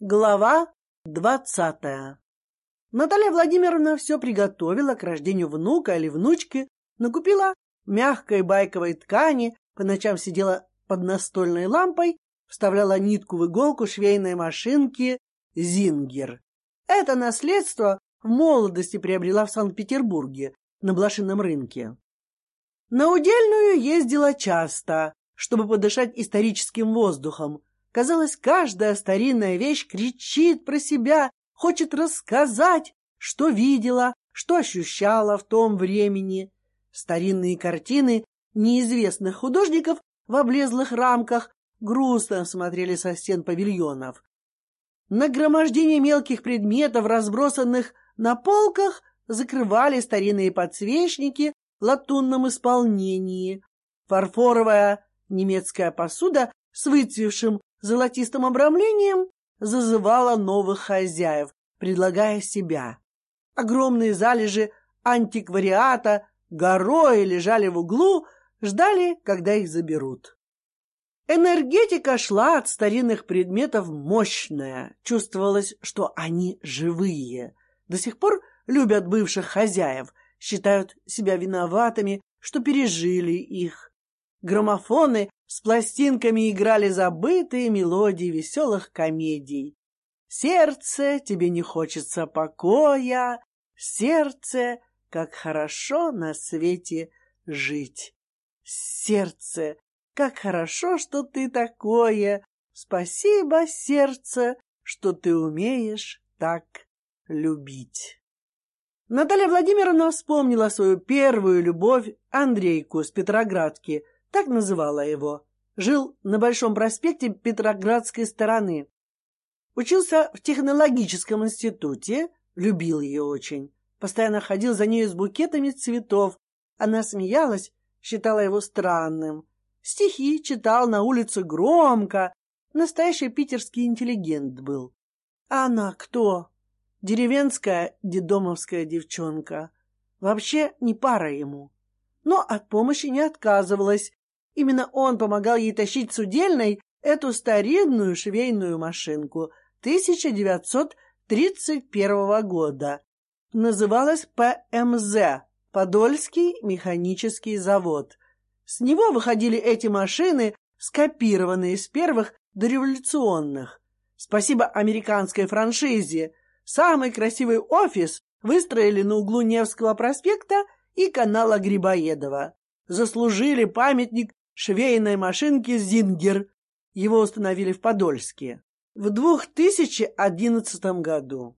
Глава двадцатая. Наталья Владимировна все приготовила к рождению внука или внучки, накупила мягкой байковой ткани, по ночам сидела под настольной лампой, вставляла нитку в иголку швейной машинки «Зингер». Это наследство в молодости приобрела в Санкт-Петербурге на блошином рынке. На удельную ездила часто, чтобы подышать историческим воздухом, Казалось, каждая старинная вещь кричит про себя, хочет рассказать, что видела, что ощущала в том времени. Старинные картины неизвестных художников в облезлых рамках грустно смотрели со стен павильонов. Нагромождение мелких предметов, разбросанных на полках, закрывали старинные подсвечники в латунном исполнении. Фарфоровая немецкая посуда с выцвевшим золотистым обрамлением зазывала новых хозяев, предлагая себя. Огромные залежи антиквариата горой лежали в углу, ждали, когда их заберут. Энергетика шла от старинных предметов мощная. Чувствовалось, что они живые. До сих пор любят бывших хозяев, считают себя виноватыми, что пережили их. Граммофоны с пластинками играли забытые мелодии веселых комедий. Сердце, тебе не хочется покоя, сердце, как хорошо на свете жить. Сердце, как хорошо, что ты такое. Спасибо, сердце, что ты умеешь так любить. Наталья Владимировна вспомнила свою первую любовь Андрейку с Петроградки — так называла его. Жил на Большом проспекте Петроградской стороны. Учился в технологическом институте, любил ее очень. Постоянно ходил за ней с букетами цветов. Она смеялась, считала его странным. Стихи читал на улице громко. Настоящий питерский интеллигент был. А она кто? Деревенская дедомовская девчонка. Вообще не пара ему. Но от помощи не отказывалась, Именно он помогал ей тащить с удельной эту старинную швейную машинку 1931 года. Называлась ПМЗ – Подольский механический завод. С него выходили эти машины, скопированные с первых дореволюционных. Спасибо американской франшизе. Самый красивый офис выстроили на углу Невского проспекта и канала Грибоедова. Заслужили памятник швейной машинки «Зингер». Его установили в Подольске в 2011 году.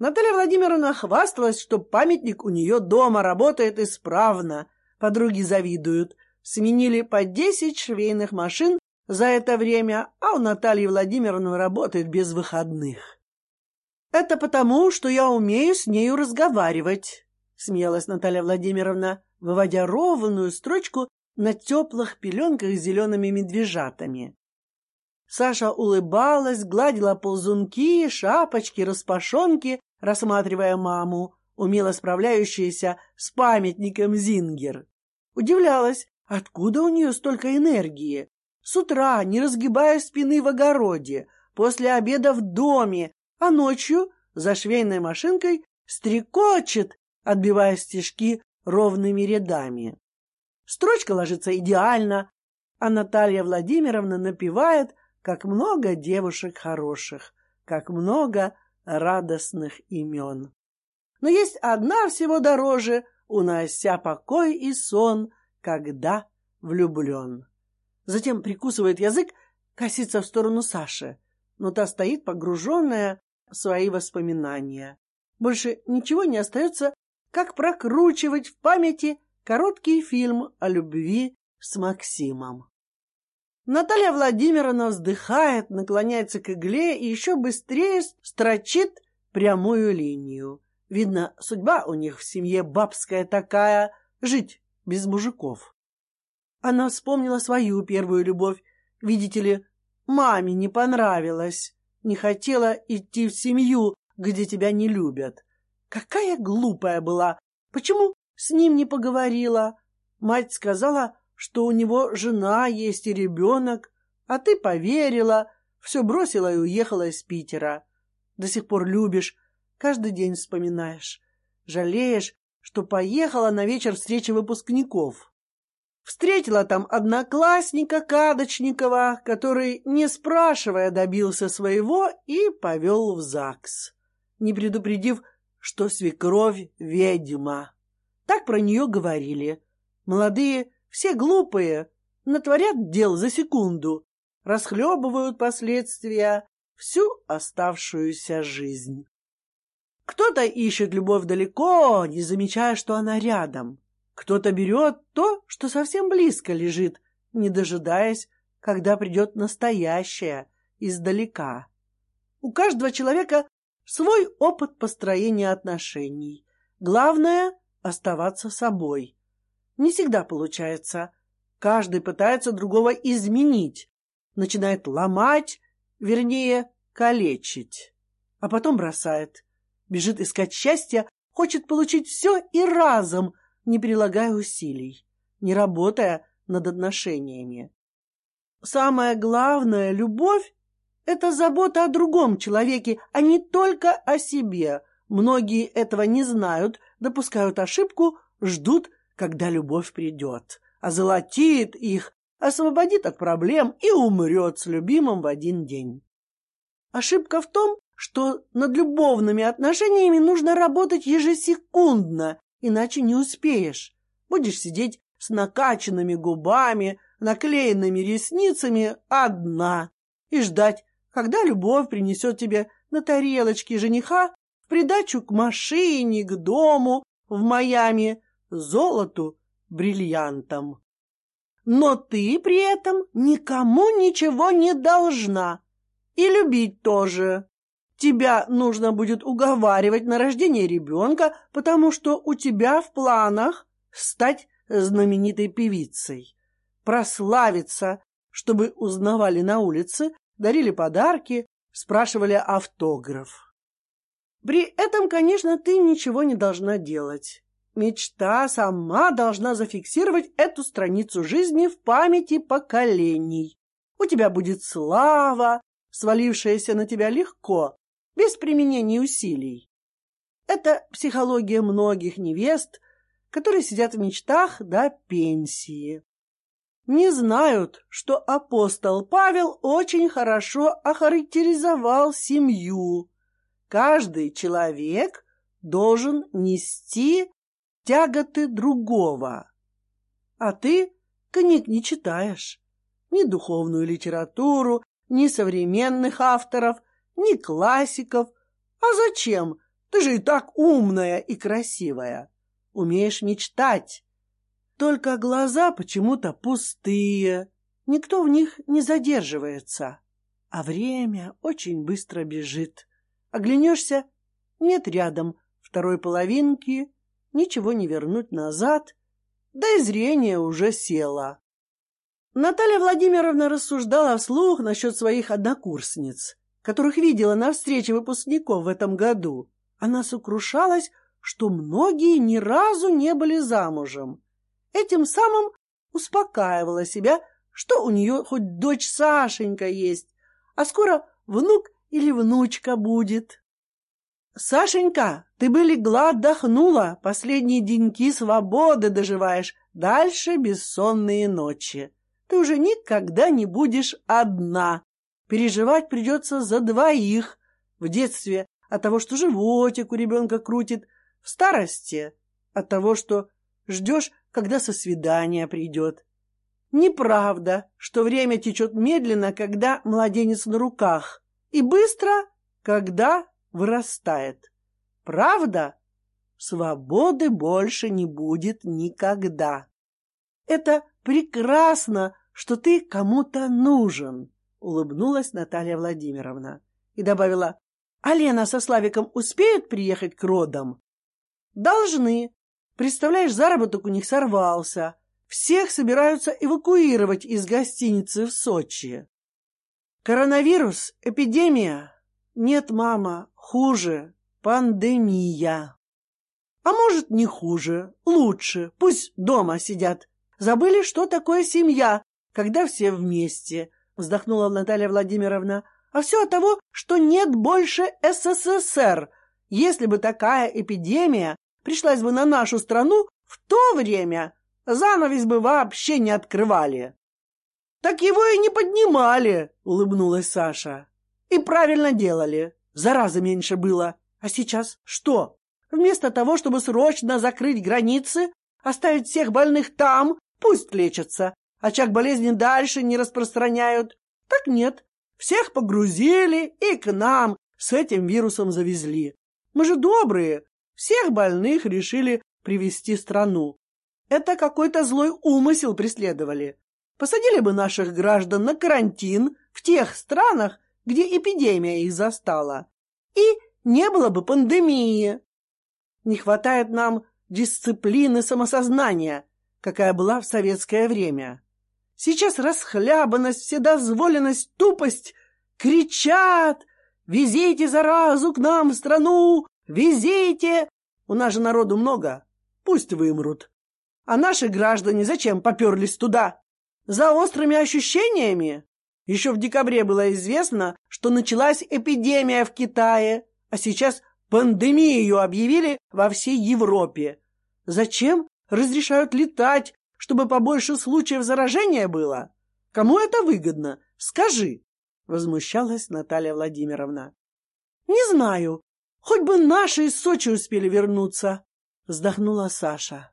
Наталья Владимировна хвасталась, что памятник у нее дома работает исправно. Подруги завидуют. Сменили по 10 швейных машин за это время, а у Натальи Владимировны работает без выходных. «Это потому, что я умею с нею разговаривать», — смеялась Наталья Владимировна, выводя ровную строчку на теплых пеленках с зелеными медвежатами. Саша улыбалась, гладила ползунки, шапочки, распашонки, рассматривая маму, умело справляющуюся с памятником Зингер. Удивлялась, откуда у нее столько энергии. С утра, не разгибая спины в огороде, после обеда в доме, а ночью за швейной машинкой стрекочет, отбивая стежки ровными рядами. Строчка ложится идеально, а Наталья Владимировна напевает, как много девушек хороших, как много радостных имен. Но есть одна всего дороже, унося покой и сон, когда влюблен. Затем прикусывает язык, косится в сторону Саши, но та стоит погруженная в свои воспоминания. Больше ничего не остается, как прокручивать в памяти Короткий фильм о любви с Максимом. Наталья Владимировна вздыхает, наклоняется к игле и еще быстрее строчит прямую линию. Видно, судьба у них в семье бабская такая — жить без мужиков. Она вспомнила свою первую любовь. Видите ли, маме не понравилось. Не хотела идти в семью, где тебя не любят. Какая глупая была! Почему с ним не поговорила. Мать сказала, что у него жена есть и ребенок, а ты поверила, все бросила и уехала из Питера. До сих пор любишь, каждый день вспоминаешь. Жалеешь, что поехала на вечер встречи выпускников. Встретила там одноклассника Кадочникова, который, не спрашивая, добился своего и повел в ЗАГС, не предупредив, что свекровь ведьма. Так про нее говорили. Молодые все глупые, натворят дел за секунду, расхлебывают последствия всю оставшуюся жизнь. Кто-то ищет любовь далеко, не замечая, что она рядом. Кто-то берет то, что совсем близко лежит, не дожидаясь, когда придет настоящее издалека. У каждого человека свой опыт построения отношений. Главное — оставаться собой. Не всегда получается. Каждый пытается другого изменить, начинает ломать, вернее, калечить, а потом бросает, бежит искать счастья, хочет получить все и разом, не прилагая усилий, не работая над отношениями. Самое главное, любовь — это забота о другом человеке, а не только о себе. Многие этого не знают, допускают ошибку, ждут, когда любовь придет, озолотит их, освободит от проблем и умрет с любимым в один день. Ошибка в том, что над любовными отношениями нужно работать ежесекундно, иначе не успеешь. Будешь сидеть с накачанными губами, наклеенными ресницами одна и ждать, когда любовь принесет тебе на тарелочке жениха придачу к машине, к дому в Майами, золоту, бриллиантам. Но ты при этом никому ничего не должна. И любить тоже. Тебя нужно будет уговаривать на рождение ребенка, потому что у тебя в планах стать знаменитой певицей, прославиться, чтобы узнавали на улице, дарили подарки, спрашивали автограф. При этом, конечно, ты ничего не должна делать. Мечта сама должна зафиксировать эту страницу жизни в памяти поколений. У тебя будет слава, свалившаяся на тебя легко, без применения усилий. Это психология многих невест, которые сидят в мечтах до пенсии. Не знают, что апостол Павел очень хорошо охарактеризовал семью. Каждый человек должен нести тяготы другого. А ты книг не читаешь, ни духовную литературу, ни современных авторов, ни классиков. А зачем? Ты же и так умная и красивая. Умеешь мечтать. Только глаза почему-то пустые. Никто в них не задерживается. А время очень быстро бежит. Оглянешься — нет рядом второй половинки, ничего не вернуть назад, да и зрение уже село. Наталья Владимировна рассуждала вслух насчет своих однокурсниц, которых видела на встрече выпускников в этом году. Она сокрушалась, что многие ни разу не были замужем. Этим самым успокаивала себя, что у нее хоть дочь Сашенька есть, а скоро внук или внучка будет. Сашенька, ты бы легла, отдохнула, последние деньки свободы доживаешь, дальше бессонные ночи. Ты уже никогда не будешь одна. Переживать придется за двоих. В детстве от того, что животик у ребенка крутит, в старости от того, что ждешь, когда со свидания придет. Неправда, что время течет медленно, когда младенец на руках, и быстро, когда вырастает. Правда? Свободы больше не будет никогда. Это прекрасно, что ты кому-то нужен, улыбнулась Наталья Владимировна и добавила: "А Лена со Славиком успеют приехать к родам?" "Должны. Представляешь, заработок у них сорвался. Всех собираются эвакуировать из гостиницы в Сочи. Коронавирус, эпидемия. Нет, мама, Хуже. Пандемия. А может, не хуже, лучше. Пусть дома сидят. Забыли, что такое семья, когда все вместе, вздохнула Наталья Владимировна. А все от того, что нет больше СССР. Если бы такая эпидемия пришлась бы на нашу страну в то время, занавес бы вообще не открывали. Так его и не поднимали, улыбнулась Саша. И правильно делали. Заразы меньше было. А сейчас что? Вместо того, чтобы срочно закрыть границы, оставить всех больных там, пусть лечатся, очаг болезни дальше не распространяют. Так нет, всех погрузили и к нам с этим вирусом завезли. Мы же добрые, всех больных решили привести страну. Это какой-то злой умысел преследовали. Посадили бы наших граждан на карантин в тех странах, где эпидемия их застала. И не было бы пандемии. Не хватает нам дисциплины самосознания, какая была в советское время. Сейчас расхлябанность, вседозволенность, тупость кричат «Везите заразу к нам в страну! Везите!» У нас же народу много, пусть вымрут. А наши граждане зачем поперлись туда? За острыми ощущениями? Еще в декабре было известно, что началась эпидемия в Китае, а сейчас пандемию объявили во всей Европе. Зачем разрешают летать, чтобы побольше случаев заражения было? Кому это выгодно? Скажи, возмущалась Наталья Владимировна. Не знаю. Хоть бы наши из Сочи успели вернуться, вздохнула Саша.